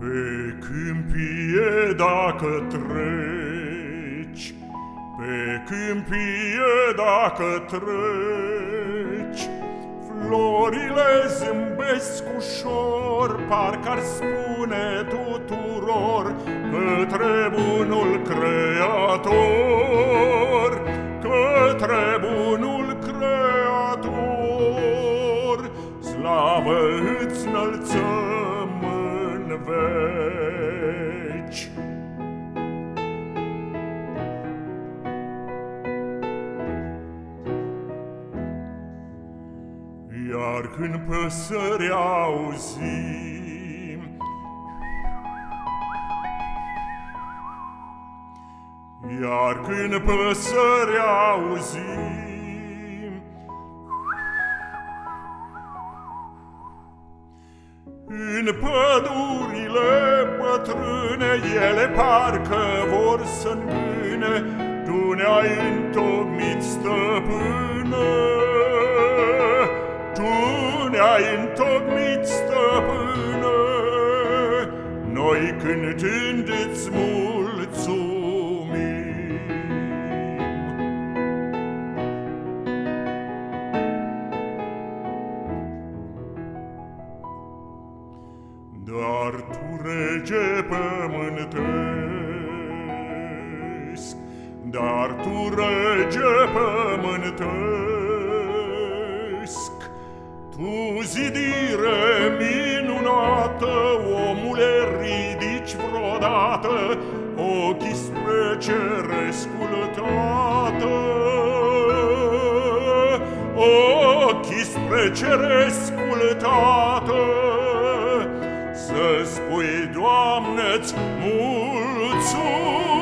Pe câmpie dacă treci, Pe câmpie dacă treci, Florile zâmbesc ușor, Parcă-ar spune tuturor Către bunul creator, Către bunul creator, Slavă îți înălțăm veci. Iar când păsări auzim Iar când păsări auzim În pădurile bătrâne Ele parcă vor să îngâne Tu ne-ai întocmit stăpână ne-ai întocmit, stăpână, Noi cântând îți mulțumim. Dar tu, rege pământesc, Dar tu, rege pământesc, tu zidire minunată, omule, ridici vreodată ochii spre cerescul tată. Ochii spre cerescul tată, Mulțumim